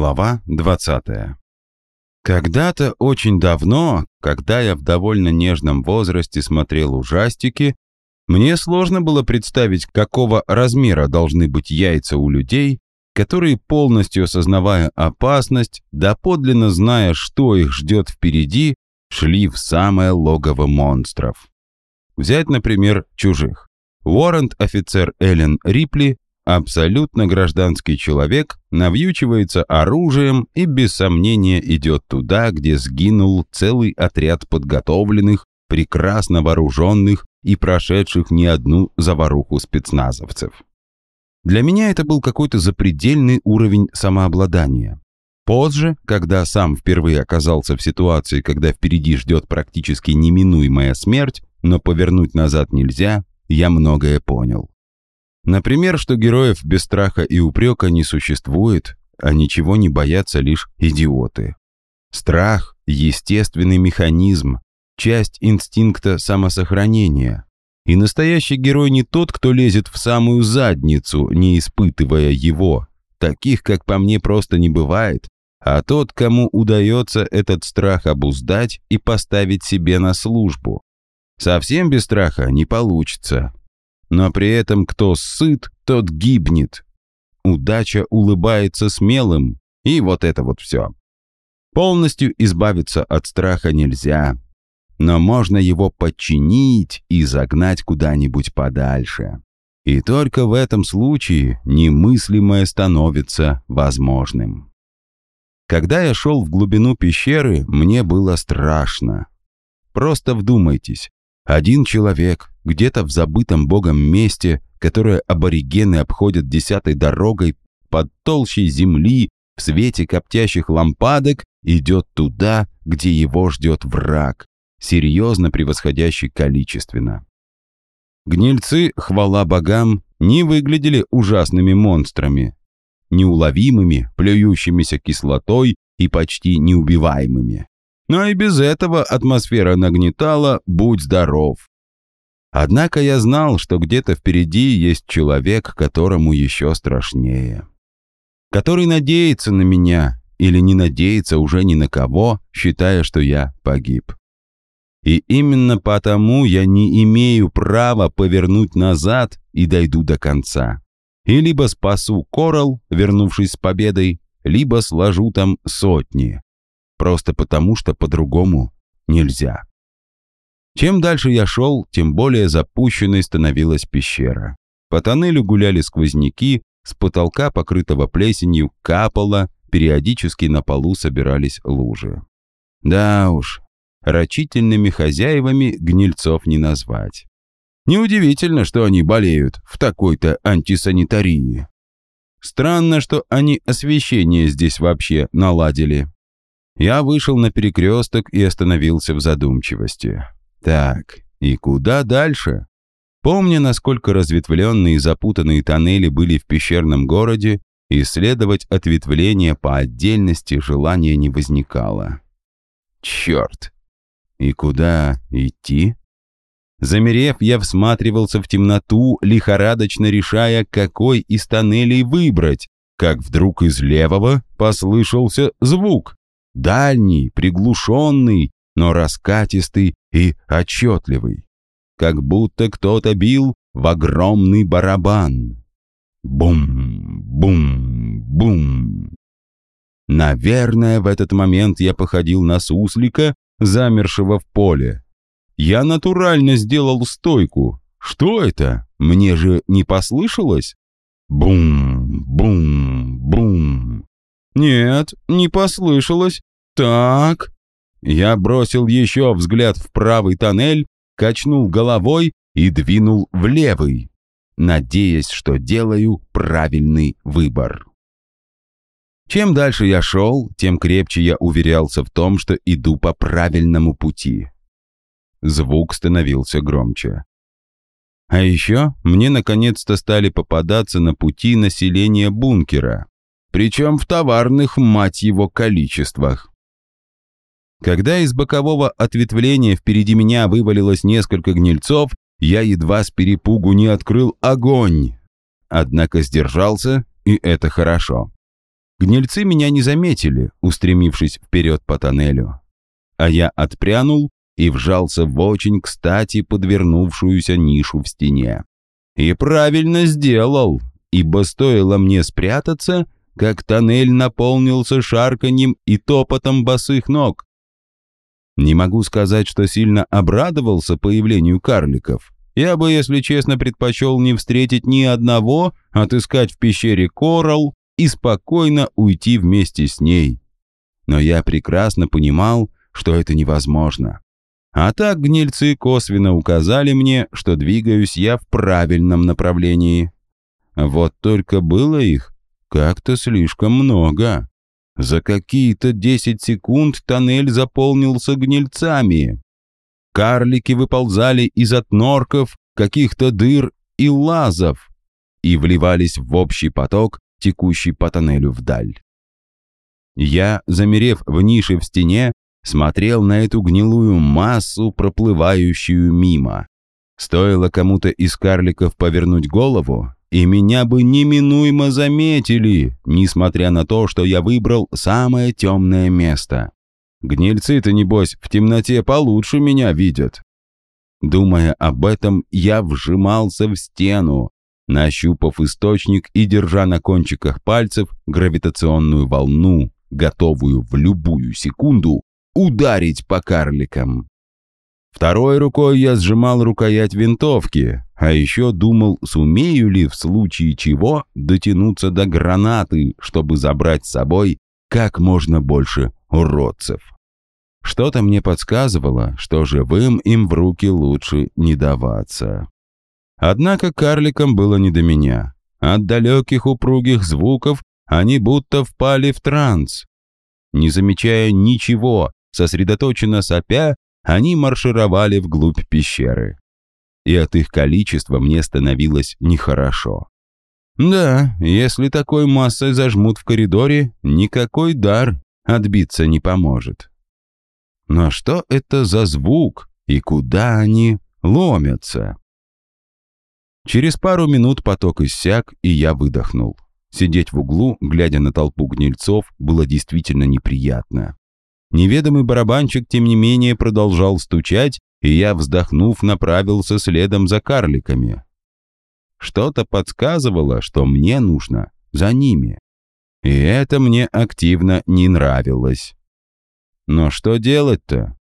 Глава 20. Когда-то очень давно, когда я в довольно нежном возрасте смотрел ужастики, мне сложно было представить, какого размера должны быть яйца у людей, которые, полностью осознавая опасность, доподлинно зная, что их ждет впереди, шли в самое логово монстров. Взять, например, чужих. Уоррент-офицер Эллен Рипли Абсолютно гражданский человек навьючивается оружием и без сомнения идет туда, где сгинул целый отряд подготовленных, прекрасно вооруженных и прошедших не одну заваруху спецназовцев. Для меня это был какой-то запредельный уровень самообладания. Позже, когда сам впервые оказался в ситуации, когда впереди ждет практически неминуемая смерть, но повернуть назад нельзя, я многое понял. Например, что героев без страха и упрека не существует, а ничего не боятся лишь идиоты. Страх – естественный механизм, часть инстинкта самосохранения. И настоящий герой не тот, кто лезет в самую задницу, не испытывая его. Таких, как по мне, просто не бывает, а тот, кому удается этот страх обуздать и поставить себе на службу. Совсем без страха не получится, но при этом кто сыт, тот гибнет. Удача улыбается смелым, и вот это вот все. Полностью избавиться от страха нельзя, но можно его подчинить и загнать куда-нибудь подальше. И только в этом случае немыслимое становится возможным. Когда я шел в глубину пещеры, мне было страшно. Просто вдумайтесь, один человек где-то в забытом богом месте, которое аборигены обходят десятой дорогой под толщей земли, в свете коптящих лампадок, идет туда, где его ждет враг, серьезно превосходящий количественно. Гнильцы, хвала богам, не выглядели ужасными монстрами, неуловимыми, плюющимися кислотой и почти неубиваемыми. Но и без этого атмосфера нагнетала «Будь здоров». Однако я знал, что где-то впереди есть человек, которому еще страшнее. Который надеется на меня или не надеется уже ни на кого, считая, что я погиб. И именно потому я не имею права повернуть назад и дойду до конца. И либо спасу Корал, вернувшись с победой, либо сложу там сотни, просто потому что по-другому нельзя. Чем дальше я шел, тем более запущенной становилась пещера. По тоннелю гуляли сквозняки, с потолка, покрытого плесенью, капало, периодически на полу собирались лужи. Да уж, рачительными хозяевами гнильцов не назвать. Неудивительно, что они болеют в такой-то антисанитарии. Странно, что они освещение здесь вообще наладили. Я вышел на перекресток и остановился в задумчивости. Так, и куда дальше? Помня, насколько разветвленные и запутанные тоннели были в пещерном городе, исследовать ответвления по отдельности желания не возникало. Черт! И куда идти? Замерев, я всматривался в темноту, лихорадочно решая, какой из тоннелей выбрать, как вдруг из левого послышался звук дальний, приглушенный, но раскатистый и отчетливый, как будто кто-то бил в огромный барабан. Бум, бум, бум. Наверное, в этот момент я походил на суслика, замершего в поле. Я натурально сделал стойку. Что это? Мне же не послышалось? Бум, бум, бум. «Нет, не послышалось. Так...» Я бросил еще взгляд в правый тоннель, качнул головой и двинул в левый, надеясь, что делаю правильный выбор. Чем дальше я шел, тем крепче я уверялся в том, что иду по правильному пути. Звук становился громче. А еще мне наконец-то стали попадаться на пути населения бункера причем в товарных, мать его, количествах. Когда из бокового ответвления впереди меня вывалилось несколько гнильцов, я едва с перепугу не открыл огонь. Однако сдержался, и это хорошо. Гнильцы меня не заметили, устремившись вперед по тоннелю. А я отпрянул и вжался в очень кстати подвернувшуюся нишу в стене. И правильно сделал, ибо стоило мне спрятаться, как тоннель наполнился шарканьем и топотом босых ног. Не могу сказать, что сильно обрадовался появлению карликов. Я бы, если честно, предпочел не встретить ни одного, отыскать в пещере Коралл и спокойно уйти вместе с ней. Но я прекрасно понимал, что это невозможно. А так гнильцы косвенно указали мне, что двигаюсь я в правильном направлении. Вот только было их как-то слишком много. За какие-то 10 секунд тоннель заполнился гнильцами. Карлики выползали из отнорков, каких-то дыр и лазов и вливались в общий поток, текущий по тоннелю вдаль. Я, замерев в нише в стене, смотрел на эту гнилую массу, проплывающую мимо. Стоило кому-то из карликов повернуть голову, и меня бы неминуемо заметили, несмотря на то, что я выбрал самое темное место. Гнильцы-то, небось, в темноте получше меня видят. Думая об этом, я вжимался в стену, нащупав источник и держа на кончиках пальцев гравитационную волну, готовую в любую секунду ударить по карликам. Второй рукой я сжимал рукоять винтовки, а еще думал, сумею ли в случае чего дотянуться до гранаты, чтобы забрать с собой как можно больше уродцев. Что-то мне подсказывало, что живым им в руки лучше не даваться. Однако карликам было не до меня. От далеких упругих звуков они будто впали в транс. Не замечая ничего, сосредоточенно сопя, они маршировали вглубь пещеры. И от их количества мне становилось нехорошо. Да, если такой массой зажмут в коридоре, никакой дар отбиться не поможет. Но что это за звук и куда они ломятся? Через пару минут поток иссяк, и я выдохнул. Сидеть в углу, глядя на толпу гнильцов, было действительно неприятно. Неведомый барабанчик, тем не менее, продолжал стучать, и я, вздохнув, направился следом за карликами. Что-то подсказывало, что мне нужно за ними. И это мне активно не нравилось. Но что делать-то?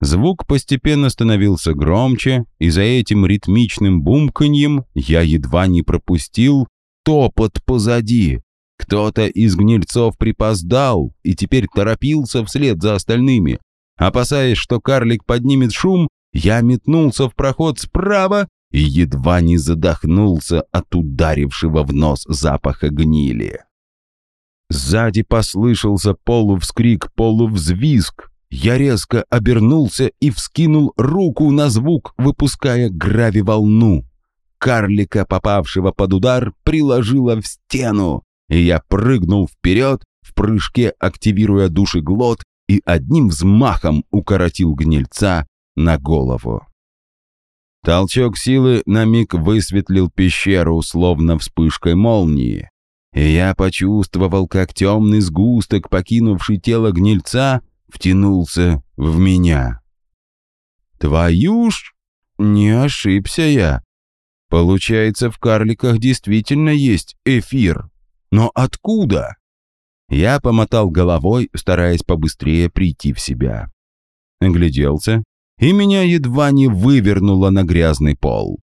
Звук постепенно становился громче, и за этим ритмичным бумканьем я едва не пропустил топот позади. Кто-то из гнильцов припоздал и теперь торопился вслед за остальными. Опасаясь, что карлик поднимет шум, я метнулся в проход справа и едва не задохнулся от ударившего в нос запаха гнили. Сзади послышался полувскрик, полувзвизг. Я резко обернулся и вскинул руку на звук, выпуская грави-волну. Карлика, попавшего под удар, приложила в стену и я прыгнул вперед, в прыжке активируя душеглот и одним взмахом укоротил гнильца на голову. Толчок силы на миг высветлил пещеру, словно вспышкой молнии, и я почувствовал, как темный сгусток, покинувший тело гнильца, втянулся в меня. Твою ж, не ошибся я. Получается, в карликах действительно есть эфир. Но откуда? Я помотал головой, стараясь побыстрее прийти в себя. Гляделся, и меня едва не вывернуло на грязный пол.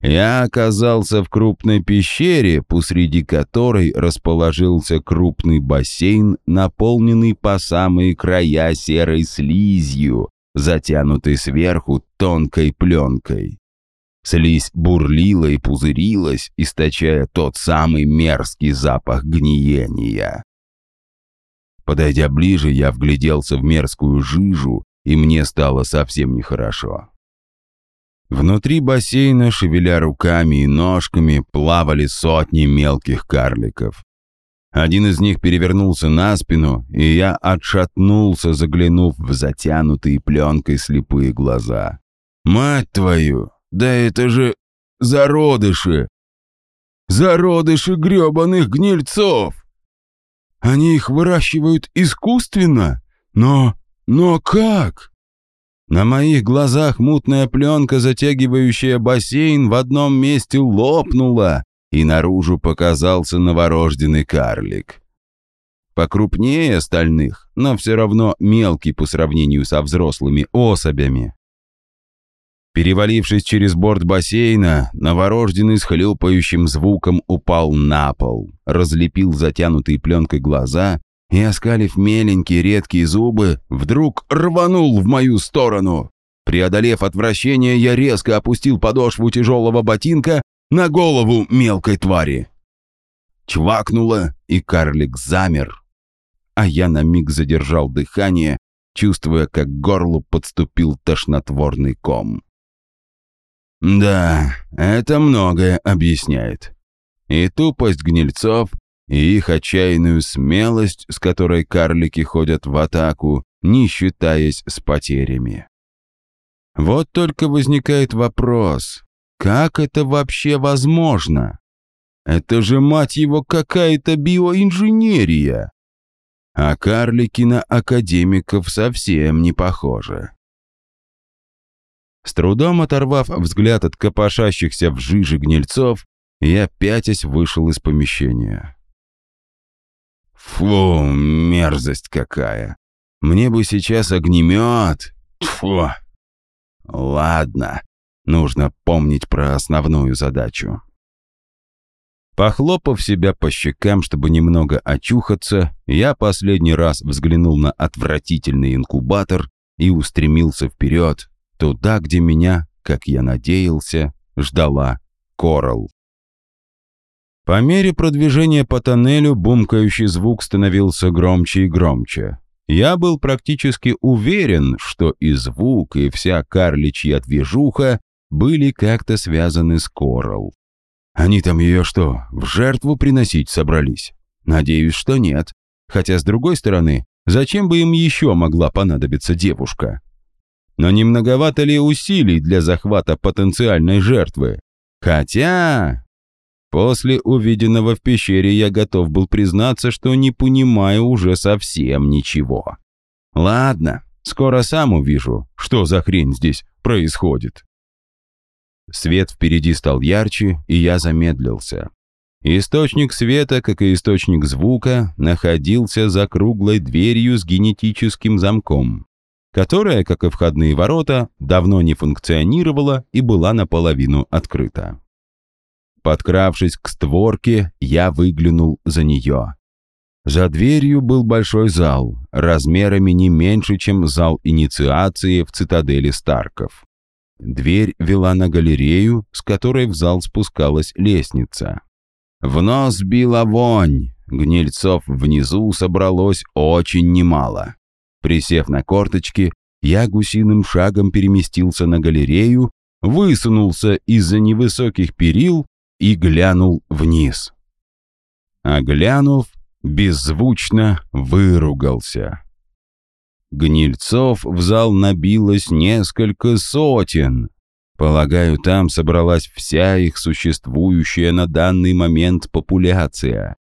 Я оказался в крупной пещере, посреди которой расположился крупный бассейн, наполненный по самые края серой слизью, затянутый сверху тонкой пленкой. Слизь бурлила и пузырилась, источая тот самый мерзкий запах гниения. Подойдя ближе, я вгляделся в мерзкую жижу, и мне стало совсем нехорошо. Внутри бассейна, шевеля руками и ножками, плавали сотни мелких карликов. Один из них перевернулся на спину, и я отшатнулся, заглянув в затянутые пленкой слепые глаза. «Мать твою! Да это же зародыши! Зародыши грёбаных гнильцов! Они их выращивают искусственно? Но... но как?» На моих глазах мутная пленка, затягивающая бассейн, в одном месте лопнула, и наружу показался новорожденный карлик. Покрупнее остальных, но все равно мелкий по сравнению со взрослыми особями. Перевалившись через борт бассейна, новорожденный с хлюпающим звуком упал на пол, разлепил затянутые пленкой глаза и, оскалив меленькие редкие зубы, вдруг рванул в мою сторону. Преодолев отвращение, я резко опустил подошву тяжелого ботинка на голову мелкой твари. Чвакнуло, и карлик замер. А я на миг задержал дыхание, чувствуя, как к горлу подступил тошнотворный ком. Да, это многое объясняет. И тупость гнильцов, и их отчаянную смелость, с которой карлики ходят в атаку, не считаясь с потерями. Вот только возникает вопрос, как это вообще возможно? Это же, мать его, какая-то биоинженерия. А карлики на академиков совсем не похожи. С трудом оторвав взгляд от копошащихся в жиже гнильцов, я пятясь вышел из помещения. Фу, мерзость какая! Мне бы сейчас огнемет! Фу! Ладно, нужно помнить про основную задачу. Похлопав себя по щекам, чтобы немного очухаться, я последний раз взглянул на отвратительный инкубатор и устремился вперед, Туда, где меня, как я надеялся, ждала Коралл. По мере продвижения по тоннелю бумкающий звук становился громче и громче. Я был практически уверен, что и звук, и вся карличья движуха были как-то связаны с Коралл. Они там ее что, в жертву приносить собрались? Надеюсь, что нет. Хотя, с другой стороны, зачем бы им еще могла понадобиться девушка? Но не многовато ли усилий для захвата потенциальной жертвы? Хотя... После увиденного в пещере я готов был признаться, что не понимаю уже совсем ничего. Ладно, скоро сам увижу, что за хрень здесь происходит. Свет впереди стал ярче, и я замедлился. Источник света, как и источник звука, находился за круглой дверью с генетическим замком которая, как и входные ворота, давно не функционировала и была наполовину открыта. Подкравшись к створке, я выглянул за нее. За дверью был большой зал, размерами не меньше, чем зал инициации в цитадели Старков. Дверь вела на галерею, с которой в зал спускалась лестница. В нос била вонь, гнильцов внизу собралось очень немало. Присев на корточки, я гусиным шагом переместился на галерею, высунулся из-за невысоких перил и глянул вниз. А глянув, беззвучно выругался. Гнильцов в зал набилось несколько сотен. Полагаю, там собралась вся их существующая на данный момент популяция.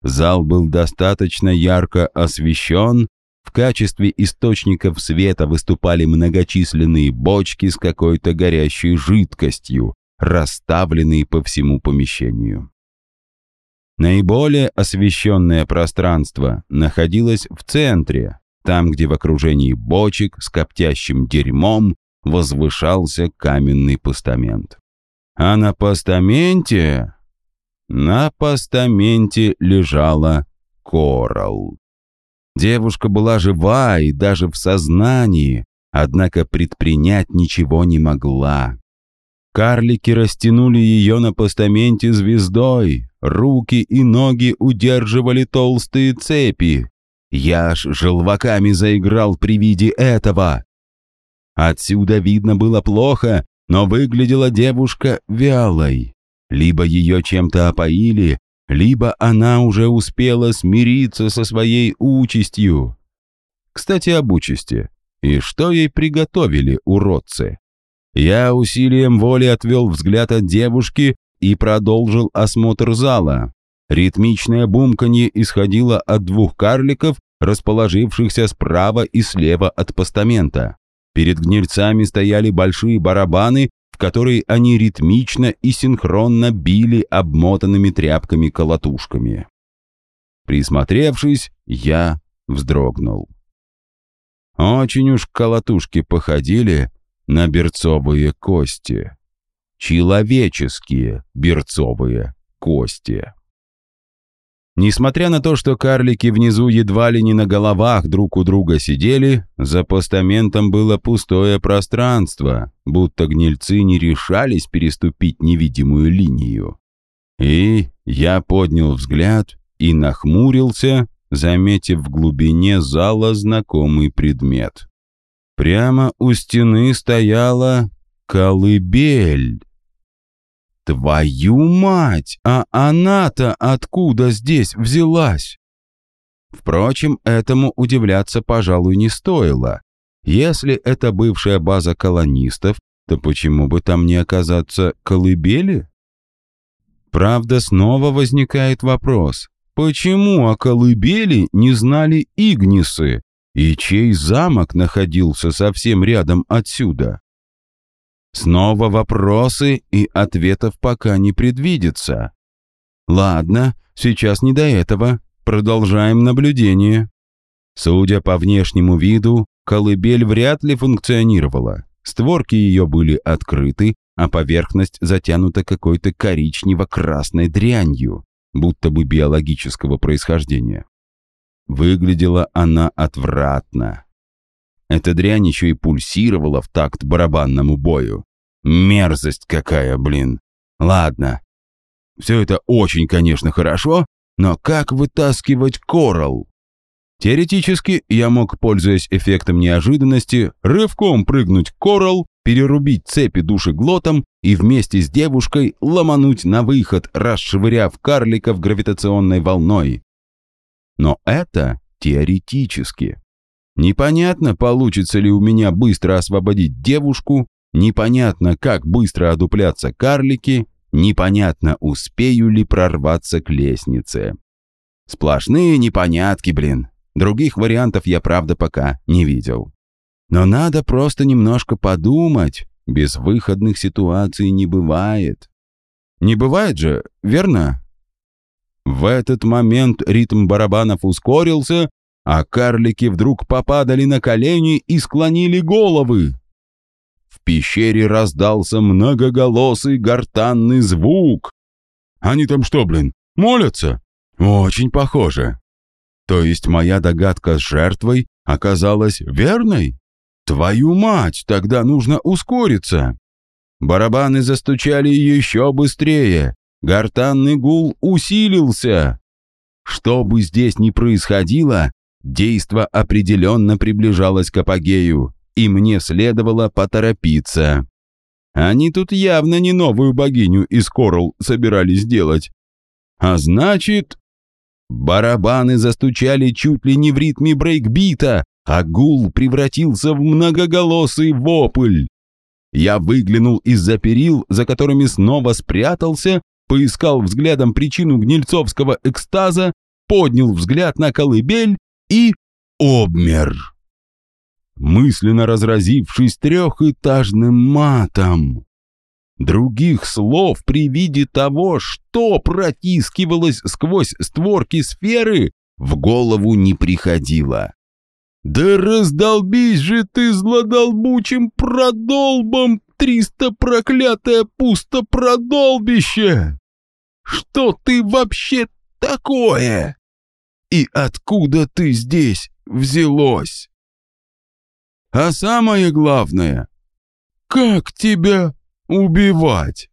Зал был достаточно ярко освещен, в качестве источников света выступали многочисленные бочки с какой-то горящей жидкостью, расставленные по всему помещению. Наиболее освещенное пространство находилось в центре, там, где в окружении бочек с коптящим дерьмом возвышался каменный постамент. А на постаменте... На постаменте лежала коралл. Девушка была жива и даже в сознании, однако предпринять ничего не могла. Карлики растянули ее на постаменте звездой, руки и ноги удерживали толстые цепи. Я аж желваками заиграл при виде этого. Отсюда видно было плохо, но выглядела девушка вялой. Либо ее чем-то опоили, либо она уже успела смириться со своей участью. Кстати, об участи. И что ей приготовили уродцы? Я усилием воли отвел взгляд от девушки и продолжил осмотр зала. Ритмичное бумканье исходило от двух карликов, расположившихся справа и слева от постамента. Перед гнильцами стояли большие барабаны, в которые они ритмично и синхронно били обмотанными тряпками-колотушками. Присмотревшись, я вздрогнул. Очень уж колотушки походили на берцовые кости. Человеческие берцовые кости. Несмотря на то, что карлики внизу едва ли не на головах друг у друга сидели, за постаментом было пустое пространство, будто гнильцы не решались переступить невидимую линию. И я поднял взгляд и нахмурился, заметив в глубине зала знакомый предмет. Прямо у стены стояла колыбель. Твою мать, а она-то откуда здесь взялась? Впрочем, этому удивляться, пожалуй, не стоило. Если это бывшая база колонистов, то почему бы там не оказаться колыбели? Правда, снова возникает вопрос, почему о колыбели не знали Игнисы, и чей замок находился совсем рядом отсюда? Снова вопросы, и ответов пока не предвидится. Ладно, сейчас не до этого. Продолжаем наблюдение. Судя по внешнему виду, колыбель вряд ли функционировала. Створки ее были открыты, а поверхность затянута какой-то коричнево-красной дрянью, будто бы биологического происхождения. Выглядела она отвратно. Эта дрянь еще и пульсировала в такт барабанному бою. Мерзость какая, блин. Ладно. Все это очень, конечно, хорошо, но как вытаскивать коралл? Теоретически, я мог, пользуясь эффектом неожиданности, рывком прыгнуть коралл, перерубить цепи душеглотом и вместе с девушкой ломануть на выход, расшвыряв карликов гравитационной волной. Но это теоретически. Непонятно, получится ли у меня быстро освободить девушку, непонятно, как быстро одупляться карлики, непонятно, успею ли прорваться к лестнице. Сплошные непонятки, блин. Других вариантов я, правда, пока не видел. Но надо просто немножко подумать. Без выходных ситуаций не бывает. Не бывает же, верно? В этот момент ритм барабанов ускорился, а карлики вдруг попадали на колени и склонили головы. В пещере раздался многоголосый гортанный звук. Они там что, блин, молятся? Очень похоже. То есть моя догадка с жертвой оказалась верной? Твою мать, тогда нужно ускориться. Барабаны застучали еще быстрее. Гортанный гул усилился. Что бы здесь ни происходило, Действо определенно приближалось к апогею, и мне следовало поторопиться. Они тут явно не новую богиню из Корл собирались делать. А значит... Барабаны застучали чуть ли не в ритме брейкбита, а гул превратился в многоголосый вопль. Я выглянул из-за перил, за которыми снова спрятался, поискал взглядом причину гнильцовского экстаза, поднял взгляд на колыбель и обмер. Мысленно разразившись трехэтажным матом. Других слов при виде того, что протискивалось сквозь створки сферы, в голову не приходило. «Да раздолбись же ты злодолбучим продолбом, триста проклятое пустопродолбище! Что ты вообще такое?» И откуда ты здесь взялось? А самое главное, как тебя убивать?